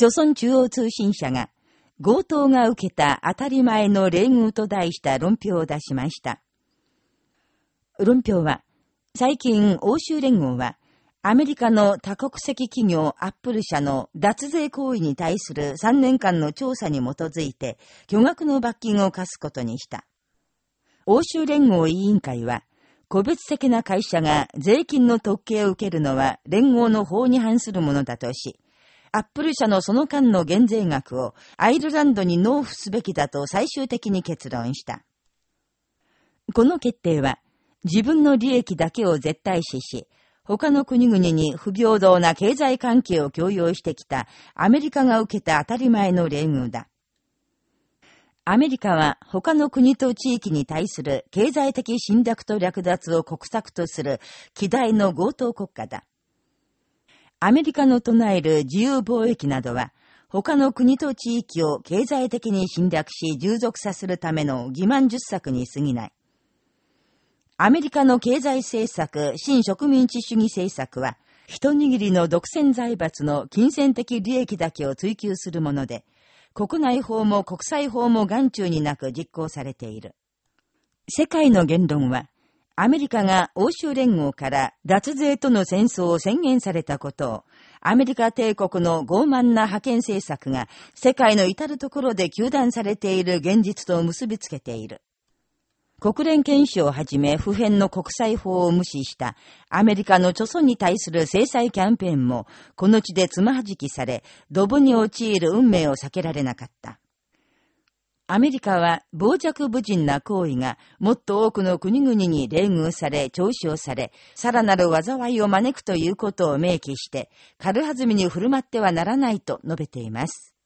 朝鮮中央通信社が、強盗が受けた当たり前の礼遇と題した論評を出しました。論評は、最近欧州連合は、アメリカの多国籍企業アップル社の脱税行為に対する3年間の調査に基づいて巨額の罰金を課すことにした。欧州連合委員会は、個別的な会社が税金の特権を受けるのは連合の法に反するものだとし、アップル社のその間の減税額をアイルランドに納付すべきだと最終的に結論した。この決定は、自分の利益だけを絶対視し、他の国々に不平等な経済関係を強要してきたアメリカが受けた当たり前の礼遇だ。アメリカは他の国と地域に対する経済的侵略と略奪を国策とする希代の強盗国家だ。アメリカの唱える自由貿易などは、他の国と地域を経済的に侵略し従属させるための欺瞞術策に過ぎない。アメリカの経済政策、新植民地主義政策は、一握りの独占財閥の金銭的利益だけを追求するもので、国内法も国際法も眼中になく実行されている。世界の言論は、アメリカが欧州連合から脱税との戦争を宣言されたことを、アメリカ帝国の傲慢な覇権政策が世界の至るところで求断されている現実と結びつけている。国連憲章をはじめ普遍の国際法を無視したアメリカの著村に対する制裁キャンペーンもこの地でつまはじきされ、ドブに陥る運命を避けられなかった。アメリカは傍若無人な行為がもっと多くの国々に冷遇され、嘲笑され、さらなる災いを招くということを明記して、軽はずみに振る舞ってはならないと述べています。